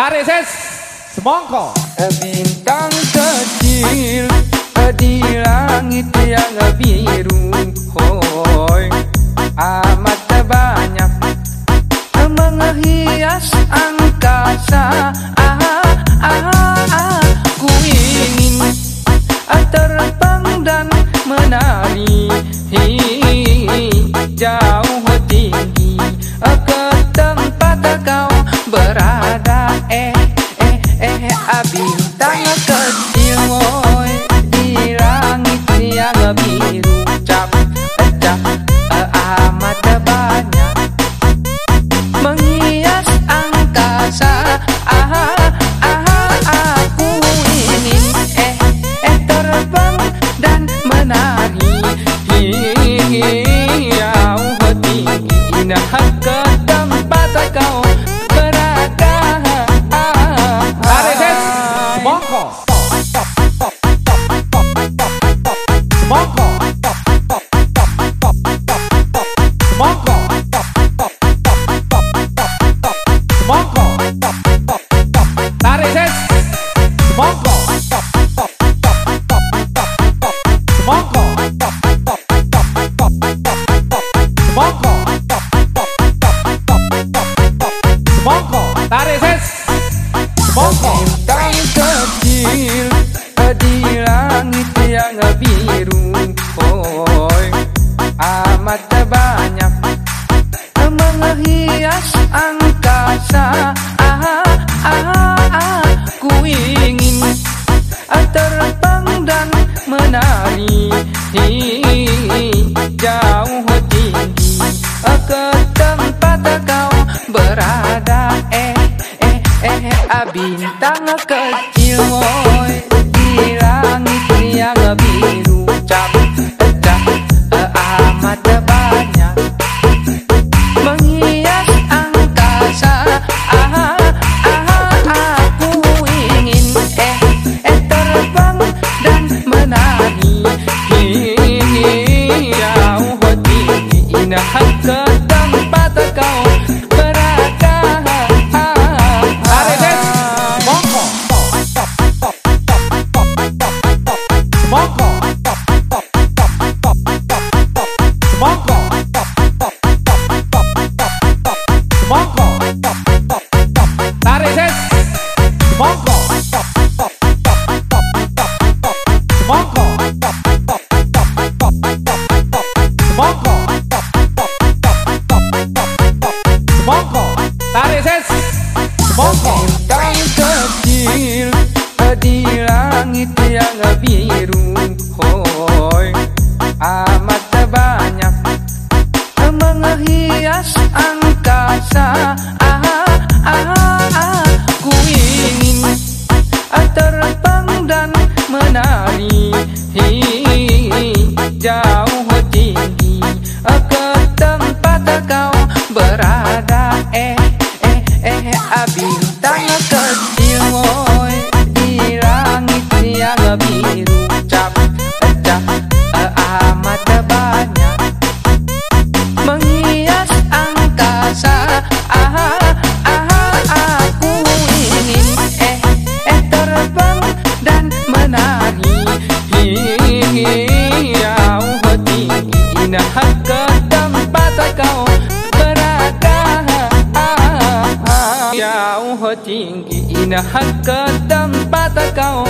Tarik semongko eh, bintang kecil eh, di langit yang biru Hoi. semongko semongko langit yang biru amat banyak menghias angkasa menari di jauh tinggi ke tempat kau berada eh eh eh a bintang kecil woy, di langit yang biru حتى That is tinggi. Ina hak ke tempat kau